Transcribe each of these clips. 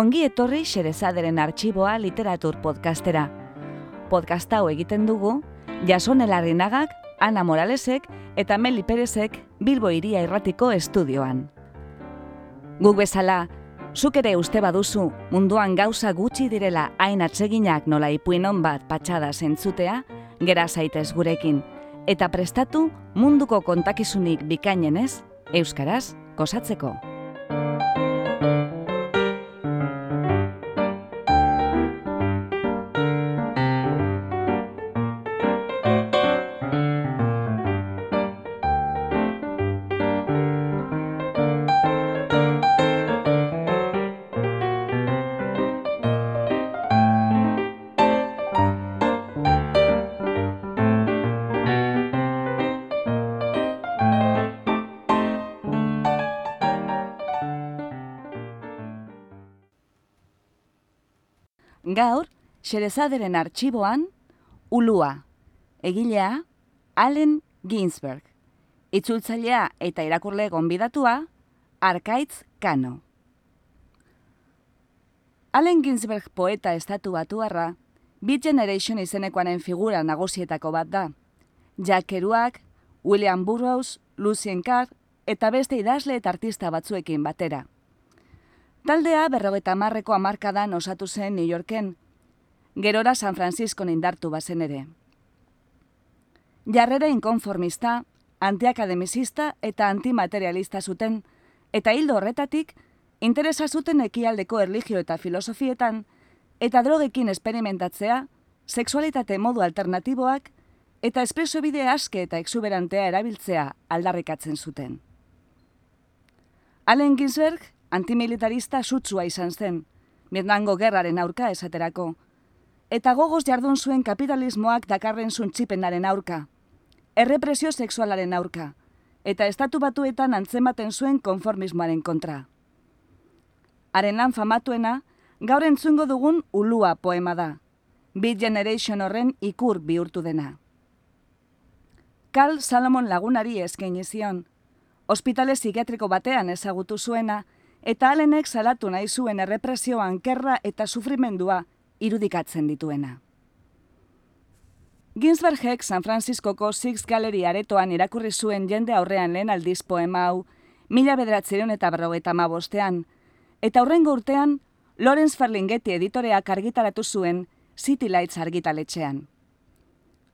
Ongi etorri Xerezaderen arxiboa literatur podcastera. Podcast hau egiten dugu, Jason Elarrinagak, Ana Moralesek eta Meli Perezek Bilbo Iria Irratiko estudioan. Guk bezala, zuk ere uste baduzu munduan gauza gutxi direla hain atseginak nola ipuinon bat patxada zentzutea, gera zaitez gurekin, eta prestatu munduko kontakizunik bikainenez, Euskaraz, kosatzeko. Xerezaderen arxiboan, Ulua, egilea, Allen Ginsberg, itzultzailea eta irakurle gonbidatua, Arkaitz Kano. Allen Ginsberg poeta estatu batuarra, Beat Generation izenekoaren figura nagusietako bat da. Jack Kerouac, William Burroughs, Lucien Carr eta beste idazle eta artista batzuekin batera. Taldea berrogeta marreko amarkadan osatu zen New Yorken, gerora San Francisco indartu bazen ere. Jarrera inkonformista, antiakademizista eta antimaterialista zuten, eta hildo horretatik, interesa zuten ekialdeko erligio eta filosofietan, eta drogekin esperimentatzea, sexualitate modu alternatiboak, eta espreso bide aske eta exuberantea erabiltzea aldarrikatzen zuten. Allen Ginsberg, antimilitarista sutsua izan zen, Vietnamgo gerraren aurka esaterako, eta gogoz jardun zuen kapitalismoak dakarren zuntxipenaren aurka, errepresio sexualaren aurka, eta estatu batuetan antzematen zuen konformismoaren kontra. Haren lan famatuena, gaur entzungo dugun ulua poema da, Beat Generation horren ikur bihurtu dena. Carl Salomon lagunari eskaini zion, ospitale psikiatriko batean ezagutu zuena, eta alenek salatu nahi zuen errepresio ankerra eta sufrimendua irudikatzen dituena. Ginsbergek San Franciscoko Six Gallery aretoan irakurri zuen jende aurrean lehen aldiz poema hau, mila bederatzerion eta berrogeta bostean, eta aurrengo urtean, Lawrence Ferlinghetti editoreak argitaratu zuen City Lights argitaletxean.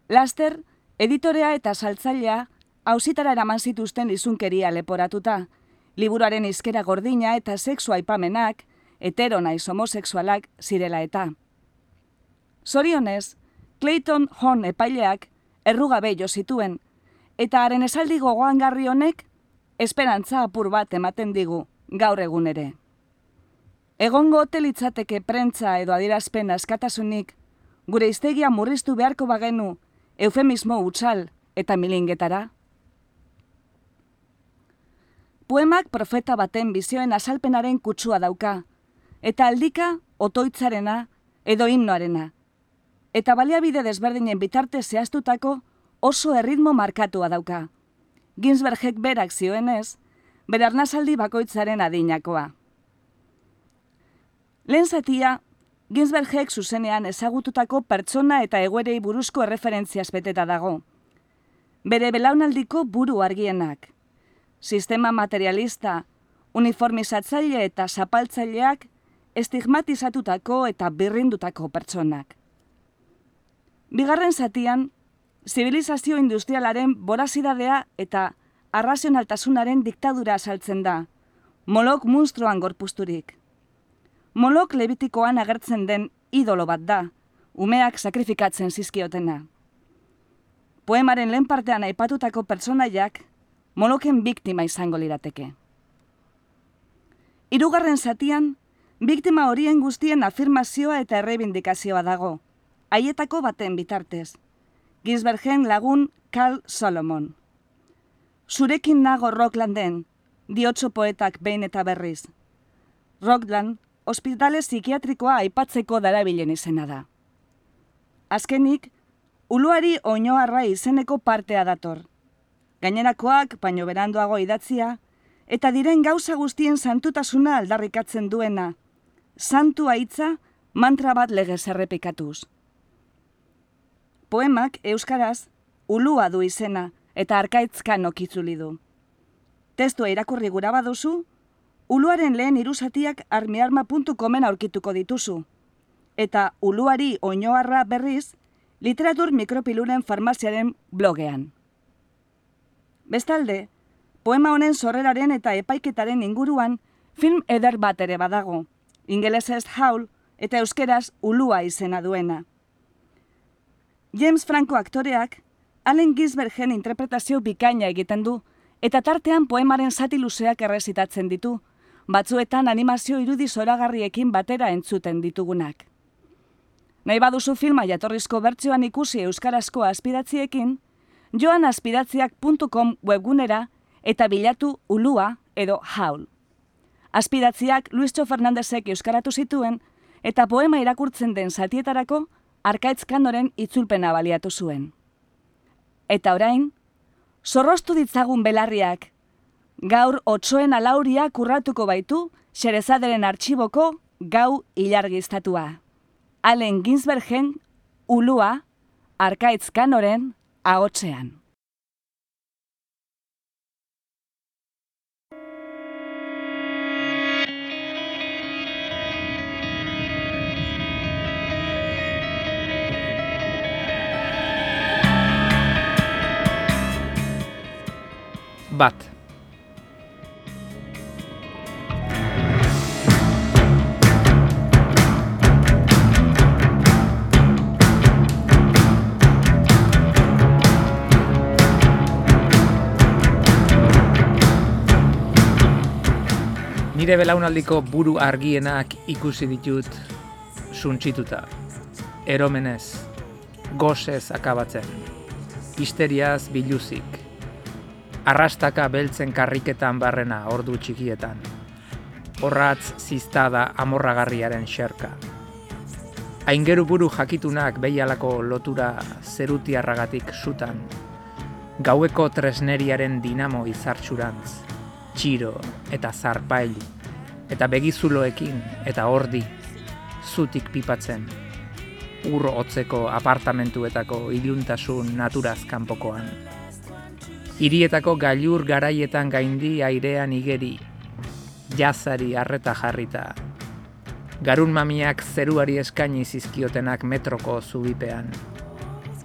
Laster, editorea eta saltzailea hausitara eraman zituzten izunkeria leporatuta, liburuaren izkera gordina eta sexu aipamenak, hetero naiz homosexualak zirela eta. Zorionez, Clayton Horn epaileak errugabe jo zituen, eta haren esaldi gogoan garri honek, esperantza apur bat ematen digu, gaur egun ere. Egongo hotelitzateke prentza edo adirazpen askatasunik, gure iztegia murriztu beharko bagenu, eufemismo utzal eta milingetara. Poemak profeta baten bizioen asalpenaren kutsua dauka, eta aldika otoitzarena edo himnoarena. Eta baliabide desberdinen bitarte zehaztutako oso erritmo markatua dauka. Ginsbergek berak zioenez, bere arnazaldi bakoitzaren adinakoa. Lehen zatia, Ginsbergek zuzenean ezagututako pertsona eta eguerei buruzko erreferentziaz beteta dago. Bere belaunaldiko buru argienak – sistema materialista, uniformizatzaile eta zapaltzaileak estigmatizatutako eta birrindutako pertsonak. Bigarren zatian, zibilizazio industrialaren borazidadea eta arrazionaltasunaren diktadura saltzen da, molok munstruan gorpusturik. Molok lebitikoan agertzen den idolo bat da, umeak sakrifikatzen zizkiotena. Poemaren lehen partean aipatutako pertsonaiak moloken biktima izango lirateke. Hirugarren zatian, biktima horien guztien afirmazioa eta errebindikazioa dago, haietako baten bitartez. Ginsbergen lagun Carl Solomon. Zurekin nago Rocklanden, diotso poetak behin eta berriz. Rockland, ospitale psikiatrikoa aipatzeko darabilen izena da. Azkenik, uluari oinoarra izeneko partea dator gainerakoak baino beranduago idatzia, eta diren gauza guztien santutasuna aldarrikatzen duena, santu aitza mantra bat legez errepikatuz. Poemak euskaraz ulua du izena eta arkaitzkan okitzuli du. Testua irakurri gura baduzu, uluaren lehen irusatiak armiarma.comen aurkituko dituzu. Eta uluari oinoarra berriz, literatur mikropiluren farmaziaren blogean. Bestalde, poema honen sorreraren eta epaiketaren inguruan film eder bat ere badago, ingelesez haul eta euskeraz ulua izena duena. James Franco aktoreak Allen Gisbergen interpretazio bikaina egiten du, eta tartean poemaren zati luzeak errezitatzen ditu, batzuetan animazio irudi zoragarriekin batera entzuten ditugunak. Nahi baduzu filma jatorrizko bertsioan ikusi euskarazko aspiratziekin, joan aspiratziak.com webgunera eta bilatu ulua edo haul. Aspiratziak Luistxo Fernandezek euskaratu zituen eta poema irakurtzen den zatietarako arkaitz kandoren itzulpena baliatu zuen. Eta orain, zorrostu ditzagun belarriak, gaur otsoen alauria kurratuko baitu xerezaderen artxiboko gau ilargiztatua. Allen Ginsbergen, ulua, arkaitz kanoren, ahotzean. Bat. Nire belaunaldiko buru argienak ikusi ditut suntsituta. Eromenez, gozez akabatzen, histeriaz biluzik, arrastaka beltzen karriketan barrena ordu txikietan, horratz ziztada amorragarriaren xerka. Aingeru buru jakitunak behialako lotura zerutiarragatik sutan, gaueko tresneriaren dinamo izartxurantz, txiro eta zarpail eta begizuloekin eta ordi zutik pipatzen ur hotzeko apartamentuetako iluntasun naturaz kanpokoan. Hirietako gailur garaietan gaindi airean igeri, jazari arreta jarrita. Garun mamiak zeruari eskaini zizkiotenak metroko zubipean.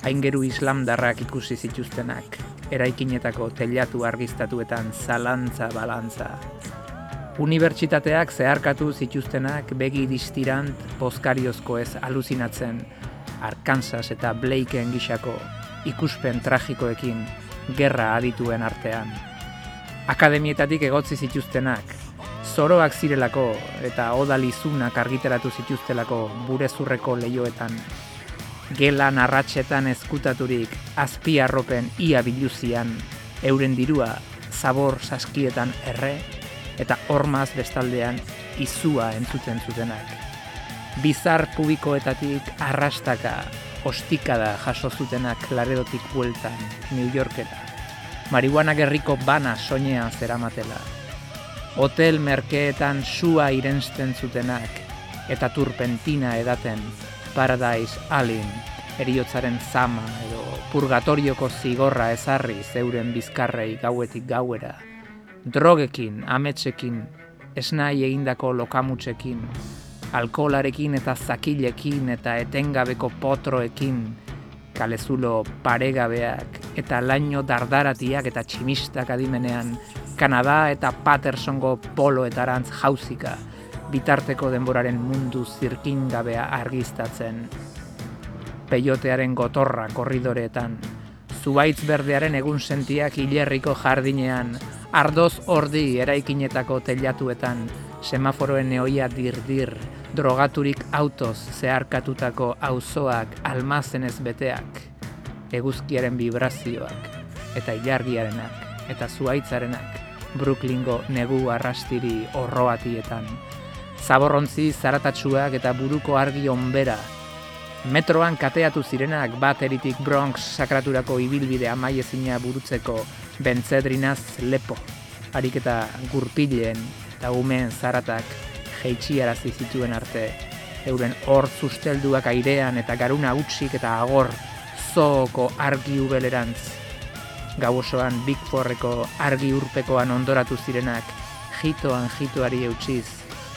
Aingeru islamdarrak ikusi zituztenak, eraikinetako telatu argiztatuetan zalantza balantza. Unibertsitateak zeharkatu zituztenak begi distirant poskariozko ez aluzinatzen, Arkansas eta Blakeen gixako ikuspen tragikoekin gerra adituen artean. Akademietatik egotzi zituztenak, zoroak zirelako eta odalizunak argiteratu zituztelako burezurreko leioetan. Gela narratxetan ezkutaturik azpiarropen ia biluzian, euren dirua zabor saskietan erre eta hormaz bestaldean izua entzuten zutenak. Bizar publikoetatik arrastaka, ostikada jaso zutenak laredotik bueltan New Yorkera. Marihuana gerriko bana soinean zeramatela. Hotel merkeetan sua irensten zutenak eta turpentina edaten Paradise Alin eriotzaren zama edo purgatorioko zigorra ezarri zeuren bizkarrei gauetik gauera drogekin, ametsekin, esnai egindako lokamutsekin, alkolarekin eta zakilekin eta etengabeko potroekin, kalezulo paregabeak eta laino dardaratiak eta tximistak adimenean, Kanada eta Patersongo poloetarantz jauzika, bitarteko denboraren mundu zirkingabea argiztatzen. Peiotearen gotorra korridoreetan, zubaitz berdearen egun sentiak hilerriko jardinean, ardoz ordi eraikinetako telatuetan, semaforoen neoia dirdir, drogaturik autoz zeharkatutako auzoak almazenez beteak, eguzkiaren vibrazioak, eta ilargiarenak, eta zuaitzarenak, Brooklyngo negu arrastiri horroatietan, zaborrontzi zaratatsuak eta buruko argi onbera, metroan kateatu zirenak bateritik Bronx sakraturako ibilbide amaiezina burutzeko bentzedrinaz lepo, harik eta gurpileen eta umeen zaratak jeitxiarazi zituen arte, euren hor ustelduak airean eta garuna utzik eta agor zooko argi ubelerantz. Gau osoan Big argi urpekoan ondoratu zirenak, jitoan jituari eutxiz,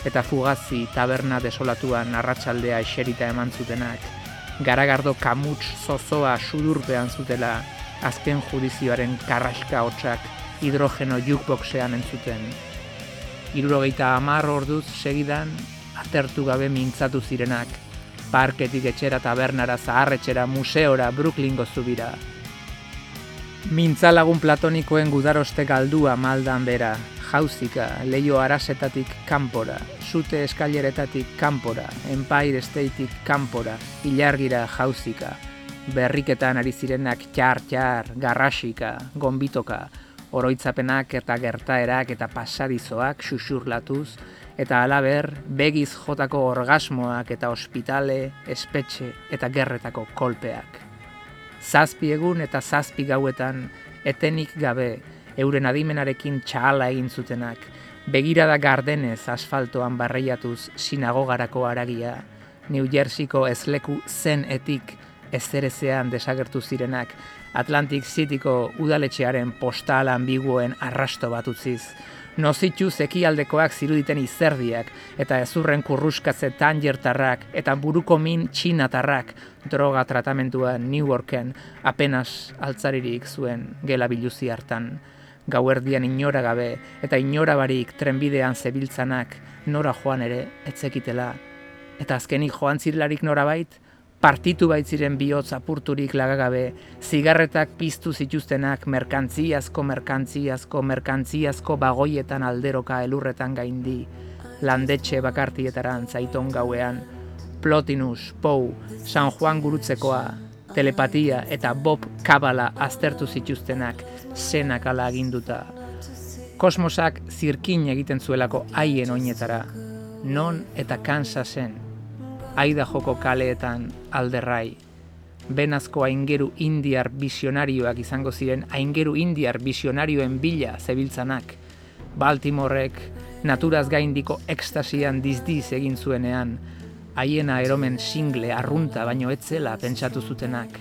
eta fugazi taberna desolatuan arratsaldea eserita eman zutenak, garagardo kamuts zozoa sudurpean zutela, azken judizioaren karraska hotxak hidrogeno jukboxean entzuten. Irurogeita amar orduz segidan, atertu gabe mintzatu zirenak, parketik etxera tabernara zaharretxera museora Brooklyngo zubira. Mintzalagun platonikoen gudaroste galdua maldan bera, jauzika, leio arasetatik kanpora, zute eskaileretatik kanpora, Empire Stateik kanpora, ilargira jauzika, berriketan ari zirenak txar-txar, garrasika, gombitoka, oroitzapenak eta gertaerak eta pasadizoak xuxurlatuz, eta alaber begiz jotako orgasmoak eta ospitale, espetxe eta gerretako kolpeak. Zazpi egun eta zazpi gauetan etenik gabe euren adimenarekin txala egin zutenak, begirada gardenez asfaltoan barreiatuz sinagogarako aragia, New Jerseyko ezleku zen etik ezerezean desagertu zirenak, Atlantic Cityko udaletxearen postal ambiguen arrasto bat utziz, nozitu zekialdekoak ziruditen izerdiak eta ezurren kurruskatze tangertarrak eta buruko min txinatarrak droga tratamentua New Yorken apenas altzaririk zuen gela biluzi hartan. Gauerdian inora gabe eta inora barik trenbidean zebiltzanak nora joan ere etzekitela. Eta azkenik joan zirlarik nora bait, partitu baitziren bihotz apurturik lagagabe, zigarretak piztu zituztenak merkantziazko merkantziazko merkantziazko bagoietan alderoka elurretan gaindi, landetxe bakartietaran zaiton gauean, Plotinus, Pou, San Juan gurutzekoa, telepatia eta Bob Kabala aztertu zituztenak zenak ala aginduta. Kosmosak zirkin egiten zuelako haien oinetara, non eta kansa aida joko kaleetan alderrai. Benazko aingeru indiar visionarioak izango ziren aingeru indiar visionarioen bila zebiltzanak. Baltimorek naturaz gaindiko ekstasian dizdiz egin zuenean, haiena eromen single arrunta baino etzela pentsatu zutenak.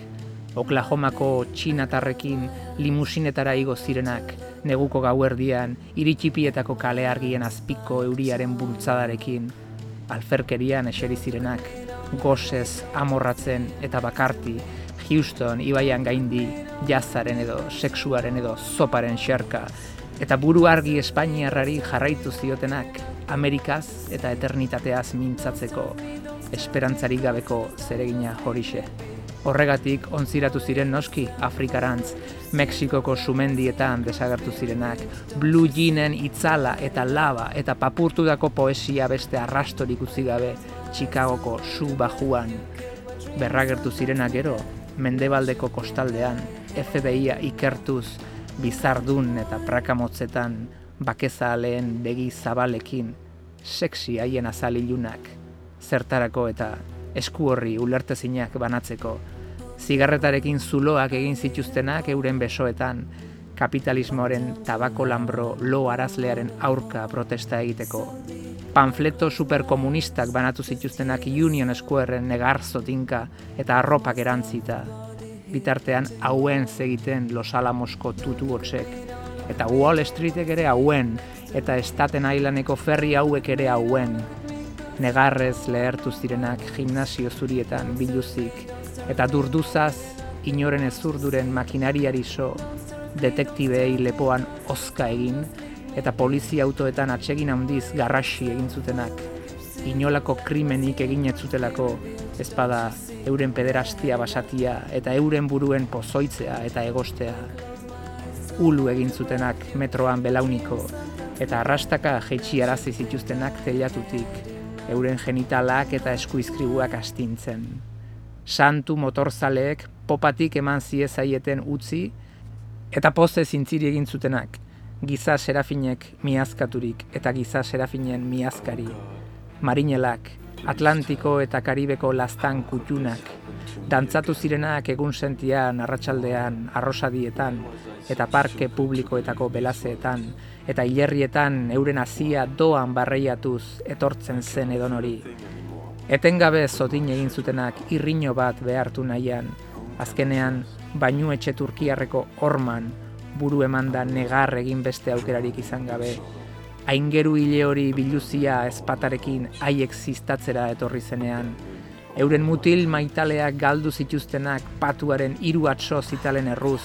Oklahomako txinatarrekin limusinetara igo zirenak, neguko gauerdian, iritxipietako kale argien azpiko euriaren bultzadarekin, alferkerian eseri zirenak, gozez amorratzen eta bakarti, Houston ibaian gaindi jazaren edo sexuaren edo zoparen xerka, eta buru argi Espainiarrari jarraitu ziotenak Amerikaz eta eternitateaz mintzatzeko esperantzarik gabeko zeregina horixe. Horregatik onziratu ziren noski Afrikarantz, Mexikoko sumendietan desagertu zirenak, Blue Jeanen itzala eta lava eta papurtudako poesia beste arrastorik utzi gabe Chicagoko su bajuan. Berragertu zirenak gero, Mendebaldeko kostaldean, FBI-a ikertuz, bizardun eta prakamotzetan, bakezaleen begi zabalekin, sexy haien azalilunak, zertarako eta esku horri ulertezinak banatzeko, zigarretarekin zuloak egin zituztenak euren besoetan, kapitalismoaren tabako lambro lo arazlearen aurka protesta egiteko. Panfleto superkomunistak banatu zituztenak Union Squareen negarzo tinka eta arropak erantzita. Bitartean hauen zegiten Los Alamosko tutu gotzek. Eta Wall Streetek ere hauen, eta Staten Islandeko ferri hauek ere hauen. Negarrez lehertu zirenak gimnasio zurietan biluzik, eta durduzaz inoren ezurduren makinariari so, detektibei lepoan ozka egin, eta polizia autoetan atsegin handiz garrasi egin zutenak, inolako krimenik egin etzutelako ezpada euren pederastia basatia eta euren buruen pozoitzea eta egostea. Ulu egin zutenak metroan belauniko eta arrastaka jeitsi arazi zituztenak telatutik, euren genitalak eta eskuizkribuak astintzen santu motorzaleek popatik eman ziezaieten utzi eta poze zintziri egin zutenak, giza serafinek miazkaturik eta giza serafinen miazkari, marinelak, Atlantiko eta Karibeko lastan kutxunak, dantzatu zirenak egun sentian arratsaldean arrosadietan eta parke publikoetako belazeetan eta hilerrietan euren hasia doan barreiatuz etortzen zen edon hori. Etengabe zotin egin zutenak irriño bat behartu nahian, azkenean bainu etxe turkiarreko orman buru emanda negar egin beste aukerarik izan gabe. Aingeru hile hori biluzia espatarekin haiek ziztatzera etorri zenean, euren mutil maitaleak galdu zituztenak patuaren hiru atso zitalen erruz,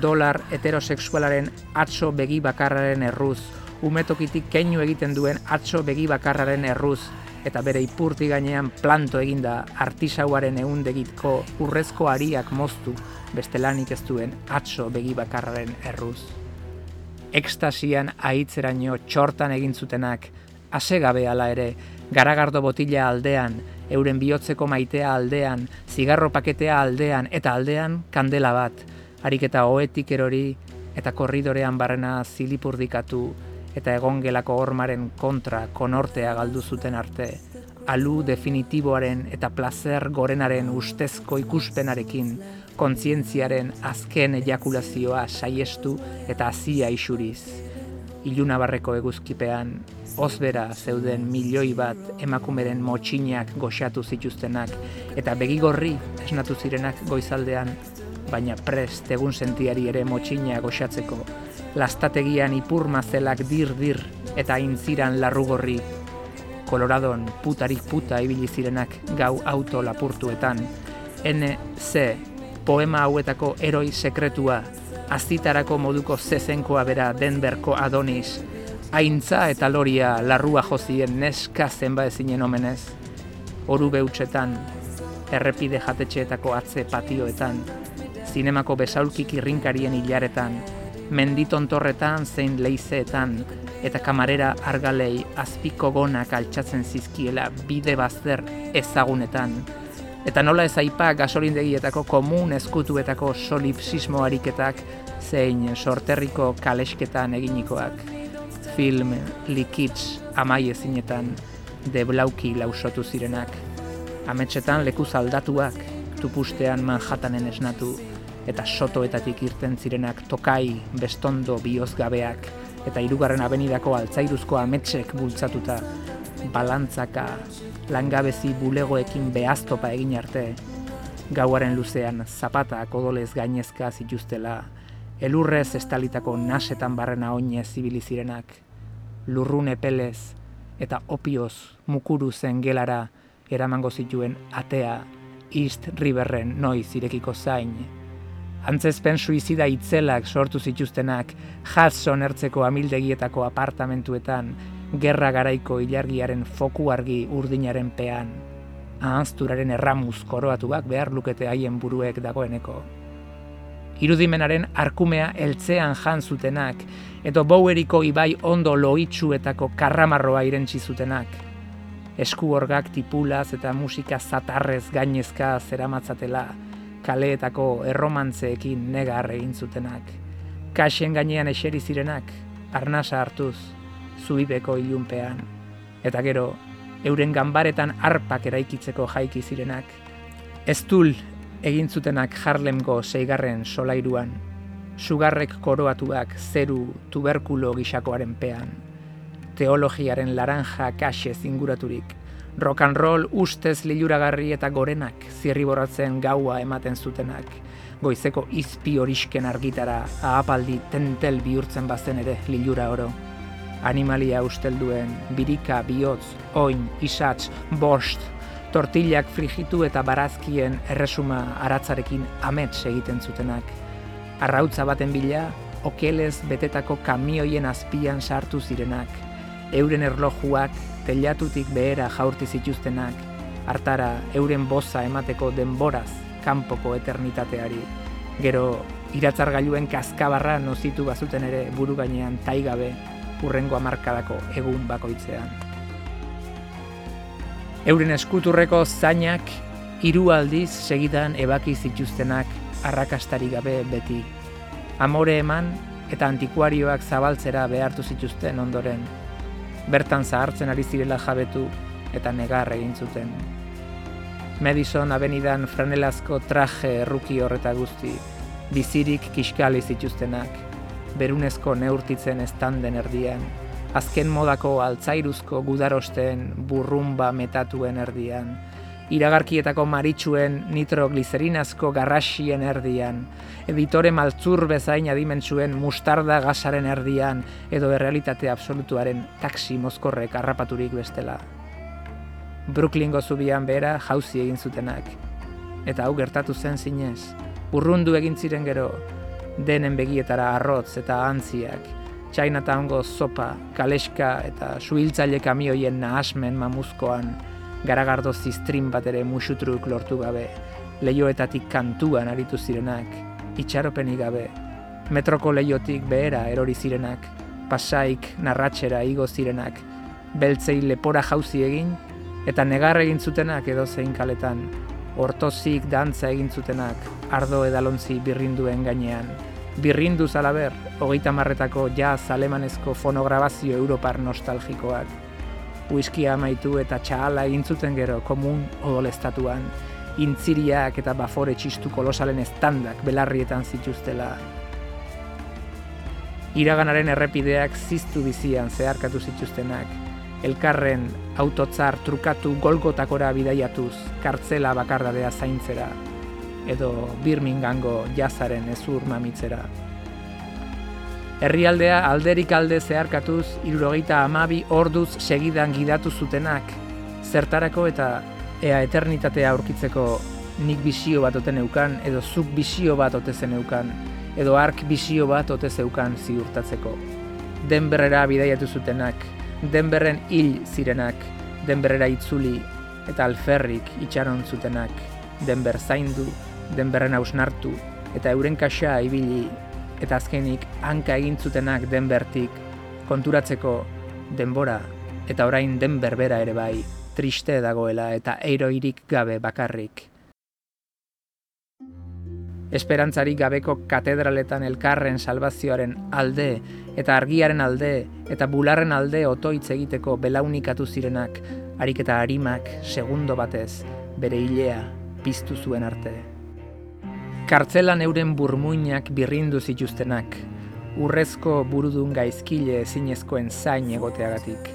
dolar heterosexualaren atso begi bakarraren erruz, umetokitik keinu egiten duen atso begi bakarraren erruz, eta bere ipurti gainean planto eginda artisauaren eundegitko urrezko ariak moztu bestelanik ez duen atso begi bakarraren erruz. Ekstasian ahitzeraino txortan egin zutenak, asegabe ala ere, garagardo botila aldean, euren bihotzeko maitea aldean, zigarro paketea aldean eta aldean kandela bat, harik eta oetik erori eta korridorean barrena zilipurdikatu eta egongelako hormaren kontra konortea galdu zuten arte, alu definitiboaren eta placer gorenaren ustezko ikuspenarekin, kontzientziaren azken ejakulazioa saiestu eta hasia isuriz. Ilunabarreko eguzkipean, ozbera zeuden milioi bat emakumeren motxinak goxatu zituztenak eta begigorri esnatu zirenak goizaldean, baina prest egun sentiari ere motxina goxatzeko, lastategian ipur mazelak dir-dir eta intziran larrugorri, koloradon putarik puta ibili zirenak gau auto lapurtuetan, N.C. poema hauetako eroi sekretua, azitarako moduko zezenkoa bera Denberko Adonis, aintza eta loria larrua jozien neska zenba ezinen omenez, oru beutxetan, errepide jatetxeetako atze patioetan, zinemako besaulkik irrinkarien hilaretan, menditontorretan zein leizeetan, eta kamarera argalei azpiko gonak altxatzen zizkiela bide bazter ezagunetan, eta nola ez aipa gasolindegietako komun eskutuetako solipsismo ariketak zein sorterriko kalesketan eginikoak film likitz amai ezinetan de blauki lausotu zirenak. Ametxetan leku zaldatuak, tupustean Manhattanen esnatu, eta sotoetatik irten zirenak tokai, bestondo, biozgabeak, eta irugarren abenidako altzairuzko ametsek bultzatuta, balantzaka, langabezi bulegoekin behaztopa egin arte, gauaren luzean zapatak odolez gainezka zituztela, elurrez estalitako nasetan barrena oinez zibili zirenak, lurrun epelez eta opioz mukuru zen gelara eramango zituen atea East Riverren noiz irekiko zain. Antzezpen suizida itzelak sortu zituztenak Hudson ertzeko amildegietako apartamentuetan gerra garaiko ilargiaren foku argi urdinaren pean. Ahanzturaren erramuz koroatuak behar lukete haien buruek dagoeneko irudimenaren arkumea eltzean jan zutenak, edo baueriko ibai ondo loitsuetako karramarroa irentzi zutenak. Esku orgak tipulaz eta musika zatarrez gainezka zeramatzatela, kaleetako erromantzeekin negar egin zutenak. Kaxen gainean eseri zirenak, arnasa hartuz, zuibeko ilunpean. Eta gero, euren ganbaretan arpak eraikitzeko jaiki zirenak. Ez dul egin zutenak Harlemgo zeigarren solairuan, sugarrek koroatuak zeru tuberkulo gisakoaren pean, teologiaren laranja kaxe zinguraturik, rock and roll ustez liluragarri eta gorenak zirriboratzen gaua ematen zutenak, goizeko izpi horisken argitara ahapaldi tentel bihurtzen bazen ere lilura oro. Animalia ustelduen, birika, bihotz, oin, isatz, bost, tortillak frigitu eta barazkien erresuma aratzarekin amets egiten zutenak. Arrautza baten bila, okelez betetako kamioien azpian sartu zirenak, euren erlojuak telatutik behera jaurti zituztenak, hartara euren boza emateko denboraz kanpoko eternitateari. Gero, iratzargailuen kaskabarra nozitu bazuten ere buru gainean taigabe urrengo amarkadako egun bakoitzean. Euren eskuturreko zainak hiru aldiz segidan ebaki zituztenak arrakastari gabe beti. Amore eman eta antikuarioak zabaltzera behartu zituzten ondoren. Bertan zahartzen ari zirela jabetu eta negar egin zuten. Madison abenidan franelazko traje erruki horreta guzti, bizirik kiskali zituztenak, berunezko neurtitzen estanden erdian, azken modako altzairuzko gudarosten burrumba metatuen erdian, iragarkietako maritsuen nitrogliserinazko garrasien erdian, editore maltzur bezain adimentsuen mustarda gasaren erdian, edo errealitate absolutuaren taksi mozkorrek harrapaturik bestela. Brooklyngo zubian bera jauzi egin zutenak, eta hau gertatu zen zinez, urrundu egin ziren gero, denen begietara arrotz eta antziak, Chinatowngo zopa, kaleska eta suhiltzaile kamioien nahasmen mamuzkoan, garagardo ziztrin bat ere musutruk lortu gabe, leioetatik kantuan aritu zirenak, itxaropenik gabe, metroko leiotik behera erori zirenak, pasaik narratxera igo zirenak, beltzei lepora jauzi egin, eta negar egin zutenak edo zein kaletan, ortozik dantza egin zutenak, ardo edalontzi birrinduen gainean, birrindu zalaber, hogeita marretako jaz alemanezko fonograbazio europar nostalgikoak. Whiskia amaitu eta txahala egintzuten gero komun odolestatuan, intziriak eta bafore txistu kolosalen estandak belarrietan zituztela. Iraganaren errepideak ziztu bizian zeharkatu zituztenak, elkarren autotzar trukatu golgotakora bidaiatuz, kartzela bakardadea zaintzera, edo Birminghamgo jazaren ezur mamitzera. Herrialdea alderik alde zeharkatuz, irurogeita amabi orduz segidan gidatu zutenak, zertarako eta ea eternitatea aurkitzeko nik bisio bat oten eukan, edo zuk bisio bat ote zen eukan, edo ark bisio bat ote zeukan ziurtatzeko. Denberrera bidaiatu zutenak, denberren hil zirenak, denberrera itzuli eta alferrik itxaron zutenak, denber zaindu denberren hausnartu eta euren kaxa ibili eta azkenik hanka egin zutenak denbertik konturatzeko denbora eta orain den berbera ere bai triste dagoela eta eiroirik gabe bakarrik. Esperantzarik gabeko katedraletan elkarren salvazioaren alde eta argiaren alde eta bularren alde otoitz egiteko belaunikatu zirenak, harik eta harimak segundo batez bere hilea piztu zuen arte kartzelan euren burmuinak birrindu zituztenak, urrezko burudun gaizkile ezinezkoen zain egoteagatik,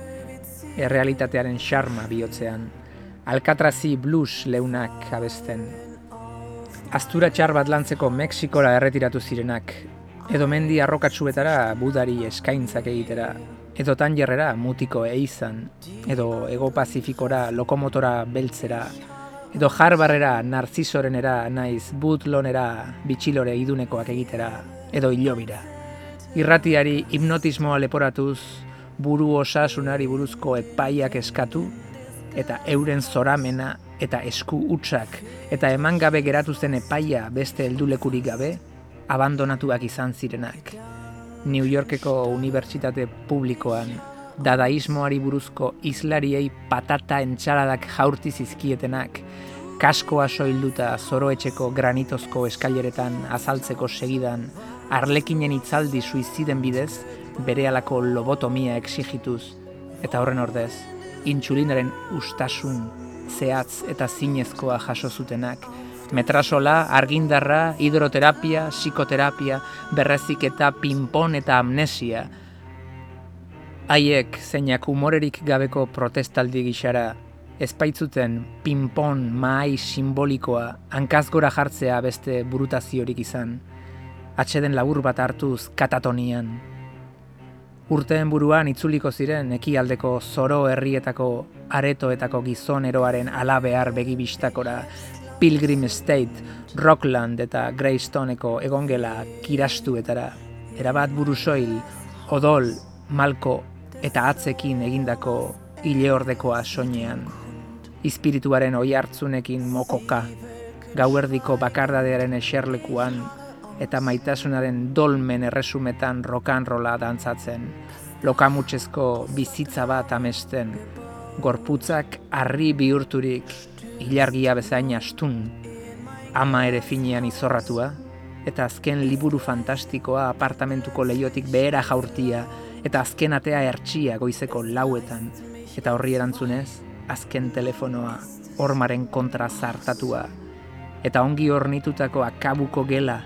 errealitatearen xarma bihotzean, alkatrazi blues leunak abesten. Aztura txar bat lantzeko Mexikora erretiratu zirenak, edo mendi arrokatsuetara budari eskaintzak egitera, edo tanjerrera mutiko eizan, edo ego pazifikora lokomotora beltzera, edo jarbarrera narzisorenera naiz butlonera bitxilore idunekoak egitera edo hilobira. Irratiari hipnotismoa leporatuz buru osasunari buruzko epaiak eskatu eta euren zoramena eta esku utxak eta eman gabe geratu zen epaia beste heldulekurik gabe abandonatuak izan zirenak. New Yorkeko Unibertsitate Publikoan dadaismoari buruzko islariei patata entxaladak jaurti zizkietenak, kaskoa soilduta zoroetxeko granitozko eskaileretan azaltzeko segidan, arlekinen itzaldi suiziden bidez, bere alako lobotomia exigituz, eta horren ordez, intsulinaren ustasun, zehatz eta zinezkoa jaso zutenak, metrasola, argindarra, hidroterapia, psikoterapia, berrezik eta pinpon eta amnesia, Haiek zeinak humorerik gabeko protestaldi gixara ezpaitzuten pinpon mai simbolikoa hankazgora jartzea beste burutaziorik izan, atxeden labur bat hartuz katatonian. Urteen buruan itzuliko ziren ekialdeko zoro herrietako aretoetako gizoneroaren alabear begibistakora, Pilgrim State, Rockland eta Greystoneko egongela kirastuetara, erabat burusoil, odol, malko eta atzekin egindako ileordekoa soinean. Espirituaren oi hartzunekin mokoka, gauerdiko bakardadearen eserlekuan, eta maitasunaren dolmen erresumetan rokanrola dantzatzen, lokamutsezko bizitza bat amesten, gorputzak harri bihurturik, ilargia bezain astun, ama ere finean izorratua, eta azken liburu fantastikoa apartamentuko leiotik behera jaurtia, eta azken atea ertsia goizeko lauetan, eta horri erantzunez, azken telefonoa, ormaren kontra zartatua, eta ongi hornitutako akabuko gela,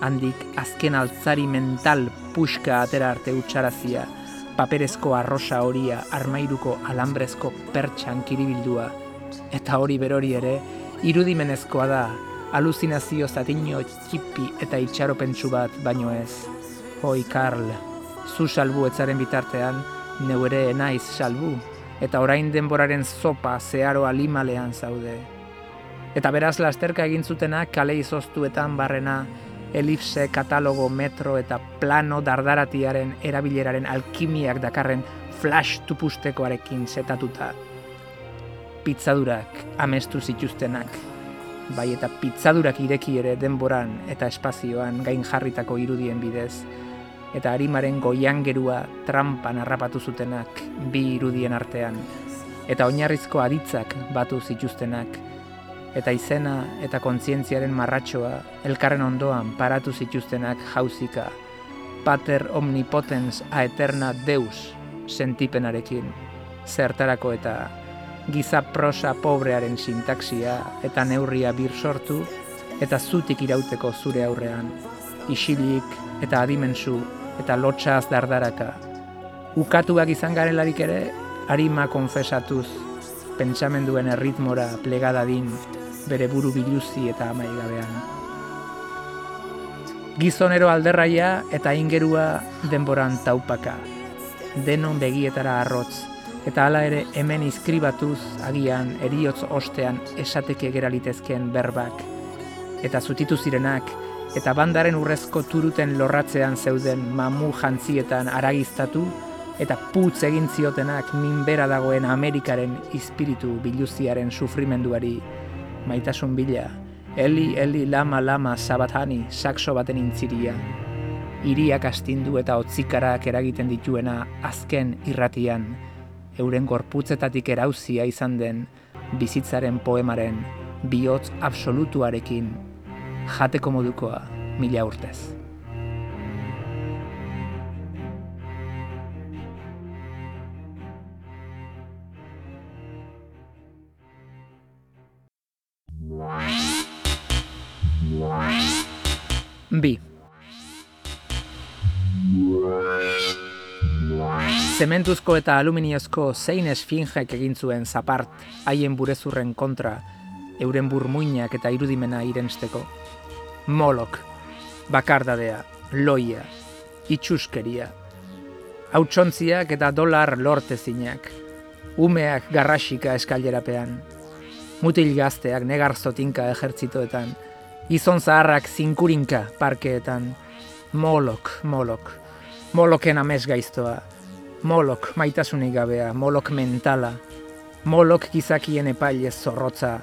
handik azken altzari mental puxka atera arte utxarazia, paperezko arrosa horia armairuko alambrezko pertsan kiribildua, eta hori berori ere, irudimenezkoa da, aluzinazio zatino txipi eta itxaropentsu bat baino ez. Hoi, Karl, zu salbu etzaren bitartean, neu ere naiz salbu, eta orain denboraren zopa zeharo alimalean zaude. Eta beraz lasterka egin zutena kale izoztuetan barrena, elipse, katalogo, metro eta plano dardaratiaren erabileraren alkimiak dakarren flash tupustekoarekin setatuta. Pizzadurak amestu zituztenak, bai eta pizzadurak ireki ere denboran eta espazioan gain jarritako irudien bidez, eta harimaren goian gerua trampan harrapatu zutenak bi irudien artean, eta oinarrizko aditzak batu zituztenak, eta izena eta kontzientziaren marratxoa elkarren ondoan paratu zituztenak jauzika, pater omnipotens a eterna deus sentipenarekin, zertarako eta giza prosa pobrearen sintaxia eta neurria bir sortu, eta zutik irauteko zure aurrean, isilik eta adimensu eta lotxaz dardaraka. Ukatuak izan garelarik ere, harima konfesatuz, pentsamenduen erritmora plegada din, bere buru biluzi eta amaigabean. Gizonero alderraia eta ingerua denboran taupaka, denon begietara arrotz, eta hala ere hemen izkribatuz agian eriotz ostean esateke geralitezkeen berbak, eta zutitu zirenak, eta bandaren urrezko turuten lorratzean zeuden mamu jantzietan aragiztatu, eta putz egin ziotenak minbera dagoen Amerikaren espiritu biluziaren sufrimenduari. Maitasun bila, Eli, Eli, Lama, Lama, Sabatani, sakso baten intziria, iriak astindu eta otzikarak eragiten dituena azken irratian, euren gorputzetatik erauzia izan den bizitzaren poemaren bihotz absolutuarekin jateko modukoa mila urtez. Bi. Zementuzko eta aluminiozko zein esfingek egin zuen zapart haien burezurren kontra, euren burmuinak eta irudimena irensteko. Molok, bakardadea, loia, itxuskeria, hautsontziak eta dolar lortezinak, umeak garrasika eskailerapean, mutil gazteak negarzotinka ejertzitoetan, gizon zaharrak zinkurinka parkeetan, molok, molok, moloken amez gaiztoa, molok maitasunik gabea, molok mentala, molok gizakien epaile zorrotza,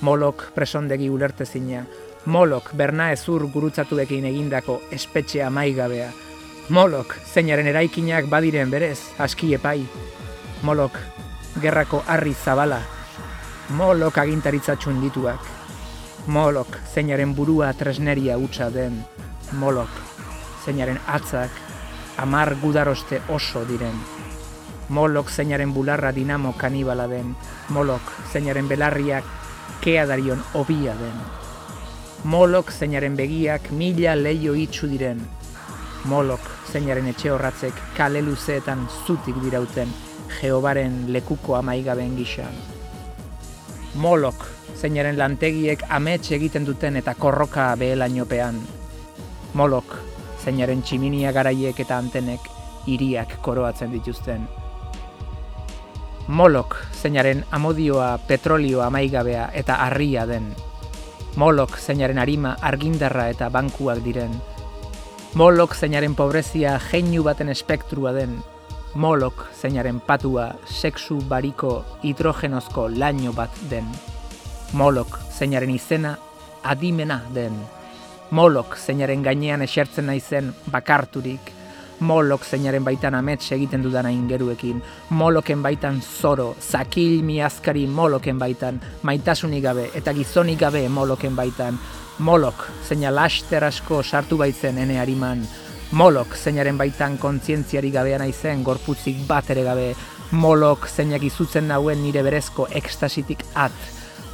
molok presondegi ulertezina, Molok berna ezur gurutzatuekin egindako espetxea maigabea. Molok zeinaren eraikinak badiren berez, aski epai. Molok gerrako harri zabala. Molok agintaritza txundituak. Molok zeinaren burua tresneria utza den. Molok zeinaren atzak amar gudaroste oso diren. Molok zeinaren bularra dinamo kanibala den. Molok zeinaren belarriak kea darion obia den. Molok zeinaren begiak mila leio itxu diren. Molok zeinaren etxe horratzek kale luzeetan zutik dirauten Jeobaren lekuko amaigaben gisa. Molok zeinaren lantegiek amets egiten duten eta korroka behelainopean. Molok zeinaren tximinia garaiek eta antenek iriak koroatzen dituzten. Molok zeinaren amodioa, petrolioa amaigabea eta harria den. Molok zeinaren arima argindarra eta bankuak diren. Molok zeinaren pobrezia jeinu baten espektrua den. Molok zeinaren patua sexu bariko hidrogenozko laino bat den. Molok zeinaren izena adimena den. Molok zeinaren gainean esertzen naizen bakarturik molok zeinaren baitan amets egiten dudana ingeruekin, moloken baitan zoro, zakil miazkari moloken baitan, maitasunik gabe eta gizonik gabe moloken baitan, molok zeina laster asko sartu baitzen ene hariman, molok zeinaren baitan kontzientziari gabean aizen gorputzik bat ere gabe, Molok zeinak izutzen nauen nire berezko ekstasitik at.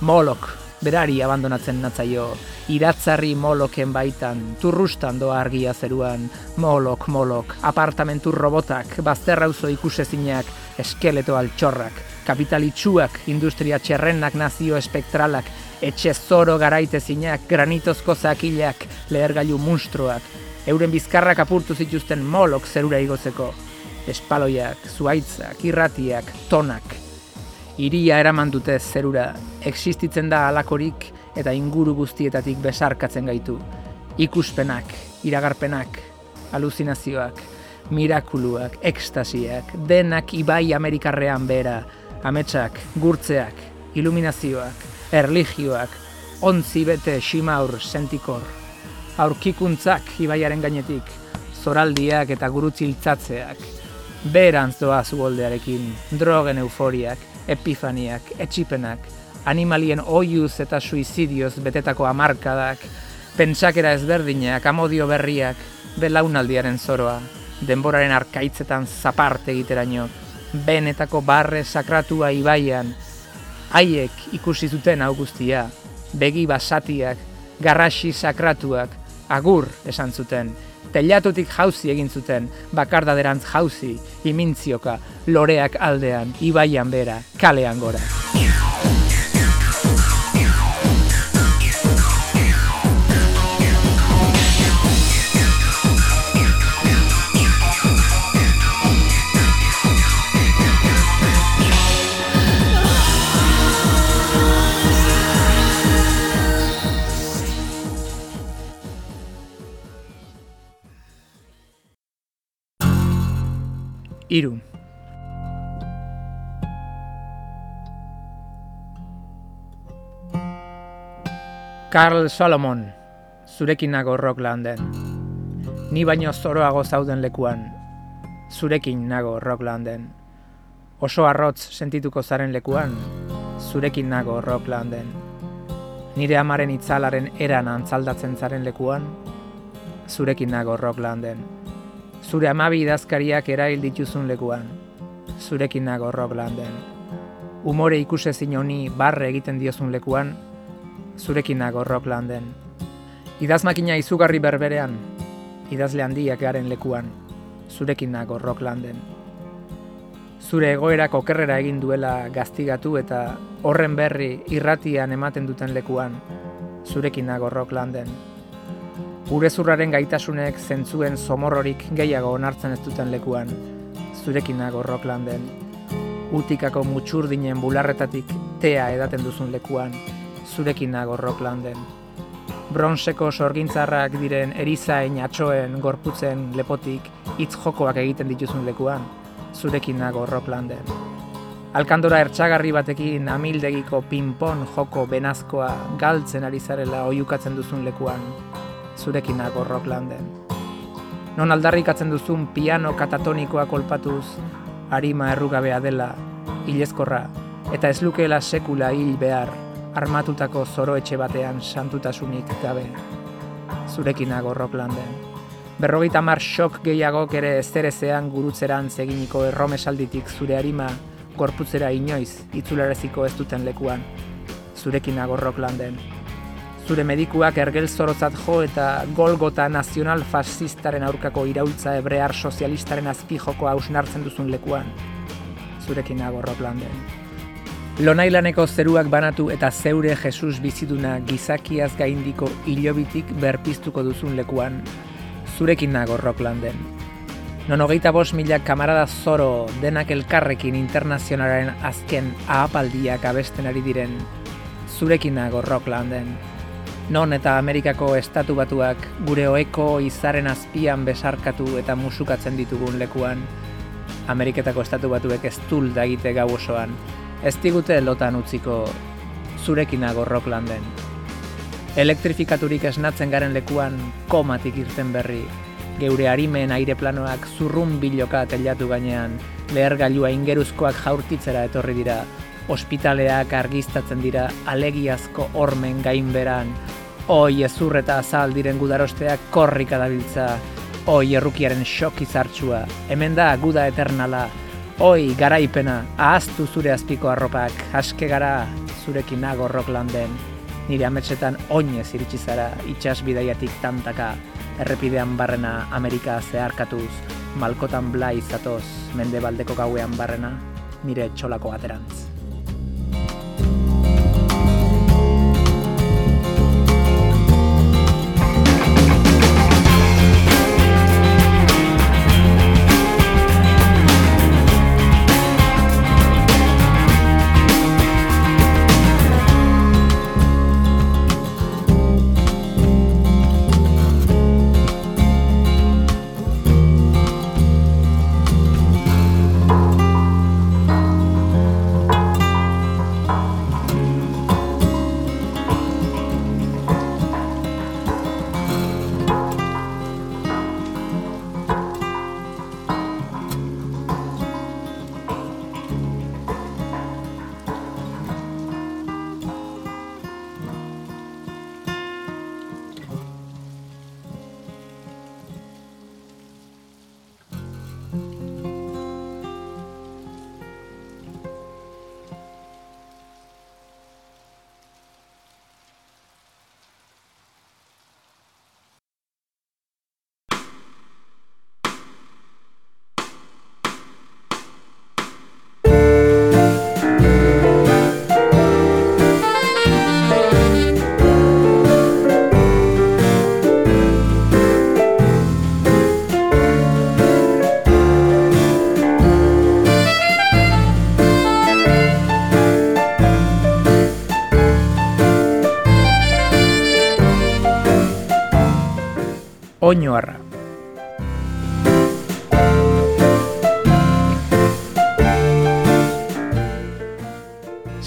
Molok, berari abandonatzen natzaio. Iratzarri moloken baitan, turrustan doa argia zeruan. Molok, molok, apartamentu robotak, bazterrauzo ikusezinak, eskeleto altxorrak, kapitalitsuak, industria txerrenak nazio espektralak, etxe zoro garaitezinak, granitozko zakilak, lehergailu munstruak, euren bizkarrak apurtu zituzten molok zerura igotzeko. Espaloiak, zuaitzak, irratiak, tonak. Iria eraman dute zerura, existitzen da alakorik eta inguru guztietatik besarkatzen gaitu. Ikuspenak, iragarpenak, aluzinazioak, mirakuluak, ekstasiak, denak ibai amerikarrean bera, ametsak, gurtzeak, iluminazioak, erligioak, ontzi bete simaur sentikor, aurkikuntzak ibaiaren gainetik, zoraldiak eta gurutziltzatzeak, berantz doa zuoldearekin, drogen euforiak, epifaniak, etxipenak, animalien oiuz eta suizidioz betetako amarkadak, pentsakera ezberdinak, amodio berriak, belaunaldiaren zoroa, denboraren arkaitzetan zaparte egiteraino, benetako barre sakratua ibaian, haiek ikusi zuten augustia, begi basatiak, garrasi sakratuak, agur esan zuten, telatutik jauzi egin zuten, bakardaderantz jauzi, imintzioka, loreak aldean, ibaian bera, kalean gora. Iru. Carl Solomon, zurekin nago Rocklanden. Ni baino zoroago zauden lekuan, zurekin nago Rocklanden. Oso arrotz sentituko zaren lekuan, zurekin nago Rocklanden. Nire amaren itzalaren eran antzaldatzen zaren lekuan, zurekin nago Rocklanden zure amabi idazkariak erail dituzun lekuan, zurekin nago Rocklanden. Umore ikusezin honi barre egiten diozun lekuan, zurekin nago Rocklanden. Idazmakina izugarri berberean, idazle handiak garen lekuan, zurekin nago Rocklanden. Zure egoerak okerrera egin duela gaztigatu eta horren berri irratian ematen duten lekuan, zurekin nago Rocklanden. Gure zurraren gaitasunek zentzuen somorrorik gehiago onartzen ez duten lekuan, zurekin nago Rocklanden. Utikako mutxurdinen bularretatik tea edaten duzun lekuan, zurekin nago Rocklanden. Bronseko sorgintzarrak diren erizain atxoen gorputzen lepotik hitz jokoak egiten dituzun lekuan, zurekin nago Rocklanden. Alkandora ertsagarri batekin amildegiko pinpon joko benazkoa galtzen ari zarela oiukatzen duzun lekuan, zurekin nago Rocklanden. Non aldarrikatzen duzun piano katatonikoa kolpatuz, harima errugabea dela, hilezkorra, eta ez lukeela sekula hil behar, armatutako zoroetxe batean santutasunik gabe. Zurekin nago Rocklanden. Berrogeita mar xok gehiagok ere ezerezean gurutzeran zeginiko erromesalditik zure harima gorputzera inoiz itzulareziko ez duten lekuan. Zurekin nago Rocklanden zure medikuak ergel zorotzat jo eta golgota nazional fascistaren aurkako iraultza ebrear sozialistaren azpi joko hausnartzen duzun lekuan. Zurekin nago Rocklanden. Lonailaneko zeruak banatu eta zeure Jesus biziduna gizakiaz gaindiko hilobitik berpiztuko duzun lekuan. Zurekin nago Rocklanden. Non hogeita bos mila kamarada zoro denak elkarrekin internazionaren azken ahapaldiak abesten ari diren. Zurekin nago Rocklanden non eta Amerikako estatu batuak gure oeko izaren azpian besarkatu eta musukatzen ditugun lekuan, Ameriketako estatu batuek ez da egite gau osoan, ez digute lotan utziko zurekin ago Rocklanden. Elektrifikaturik esnatzen garen lekuan komatik irten berri, geure harimen aireplanoak zurrun biloka telatu gainean, lehergailua ingeruzkoak jaurtitzera etorri dira, ospitaleak argiztatzen dira alegiazko ormen gainberan, oi ezur eta azal diren gudarosteak korrika dabiltza, oi errukiaren xok izartxua, hemen da guda eternala, Oi, garaipena, ahaztu zure azpiko arropak, aske gara zurekin nago landen. Nire ametsetan oinez iritsi zara, itxas bidaiatik tantaka, errepidean barrena Amerika zeharkatuz, malkotan bla izatoz, mende baldeko gauean barrena, nire txolako aterantz.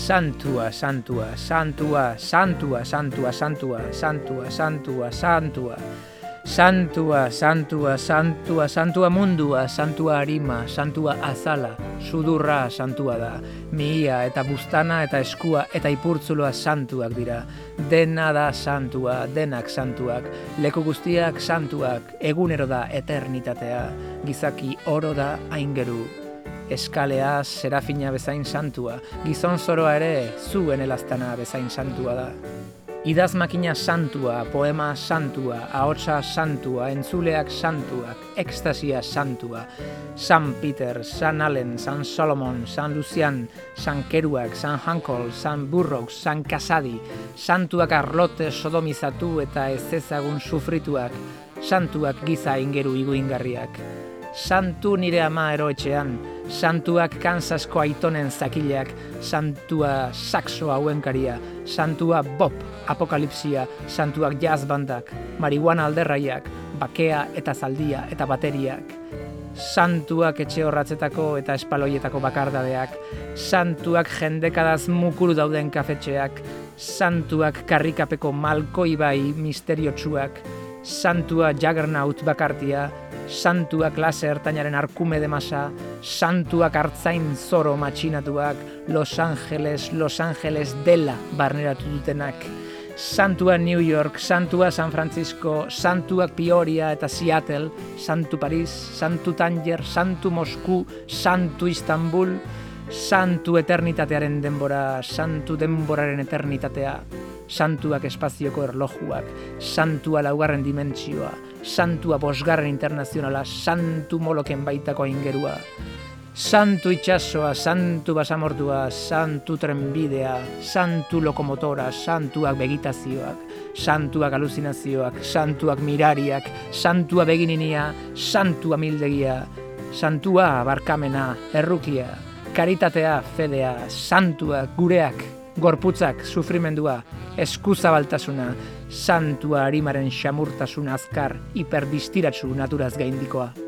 Santua, santua, santua, santua, santua, santua, santua, santua, santua, santua, santua, santua, santua mundua, santua arima, santua azala, sudurra santua da, mihia eta bustana eta eskua eta ipurtzuloa santuak dira, dena da santua, denak santuak, leku guztiak santuak, egunero da eternitatea, gizaki oro da aingeru, eskalea serafina bezain santua, gizon zoroa ere zuen elastana bezain santua da. Idaz makina santua, poema santua, ahotsa santua, entzuleak santuak, ekstasia santua, San Peter, San Allen, San Solomon, San Lucian, San Keruak, San Hankol, San Burrock, San Kasadi, santuak arlote sodomizatu eta ez ezagun sufrituak, santuak giza ingeru iguingarriak. Santu nire ama eroetxean, santuak kansasko aitonen zakileak, santua saxo hauenkaria, santua Bob apokalipsia, santuak jazz bandak, marihuana alderraiak, bakea eta zaldia eta bateriak, santuak etxe horratzetako eta espaloietako bakardadeak, santuak jendekadaz mukuru dauden kafetxeak, santuak karrikapeko malkoi bai misteriotsuak, santua Juggernaut bakartia, santuak klase ertainaren arkume de masa, santuak hartzain zoro matxinatuak, Los Angeles, Los Angeles dela barneratu dutenak, santua New York, santua San Francisco, santuak Peoria eta Seattle, santu Paris, santu Tanger, santu Mosku, santu Istanbul, santu eternitatearen denbora, santu denboraren eternitatea, santuak espazioko erlojuak, santua laugarren dimentsioa, santua bosgarren internazionala, santu moloken baitako aingerua, santu itxasoa, santu basamortua, santu trenbidea, santu lokomotora, santuak begitazioak, santuak aluzinazioak, santuak mirariak, santua begininia, santua mildegia, santua barkamena, errukia, karitatea, fedea, santua, gureak, gorputzak sufrimendua, eskuzabaltasuna, santua harimaren xamurtasun azkar, hiperdistiratzu naturaz gaindikoa.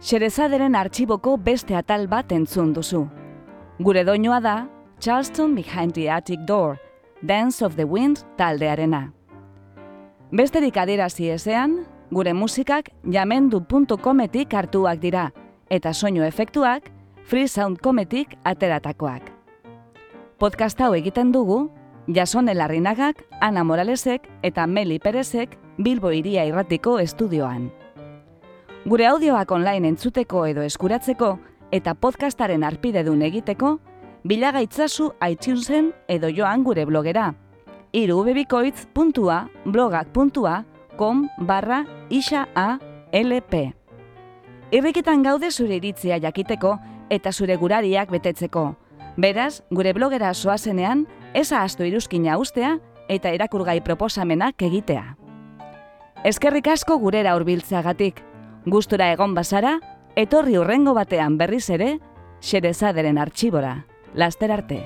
Xerezaderen artxiboko beste atal bat entzun duzu. Gure doinoa da Charleston Behind the Attic Door, Dance of the Wind taldearena. Besterik adierazi ezean, gure musikak jamendu.cometik hartuak dira, eta soinu efektuak freesoundcometik ateratakoak. Podcast hau egiten dugu, Jasone Larrinagak, Ana Moralesek eta Meli Perezek Bilbo iria irratiko estudioan. Gure audioak online entzuteko edo eskuratzeko eta podcastaren arpidedun egiteko, bilagaitzazu iTunesen edo joan gure blogera irubebikoitz.blogak.com barra isa a lp. Irrikitan gaude zure iritzia jakiteko eta zure gurariak betetzeko. Beraz, gure blogera soazenean, eza astu iruzkina ustea eta erakurgai proposamenak egitea. Eskerrik asko gurera hurbiltzeagatik. Gustura egon bazara, etorri urrengo batean berriz ere, xerezaderen artxibora. Laster arte!